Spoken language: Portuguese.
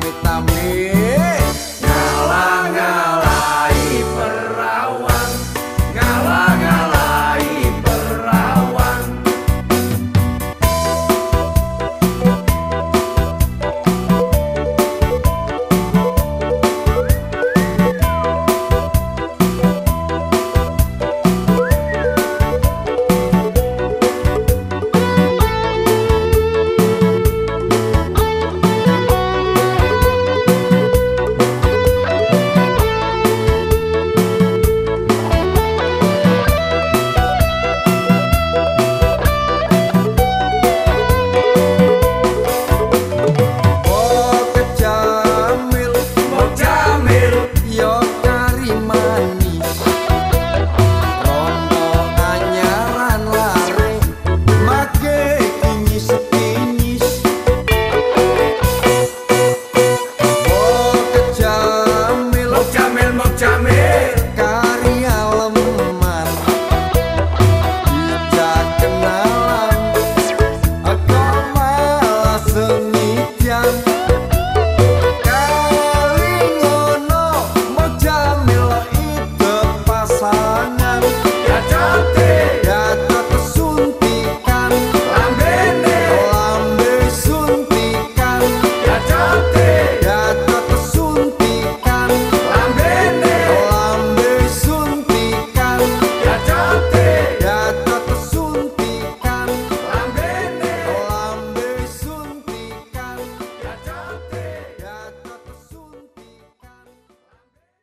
tame.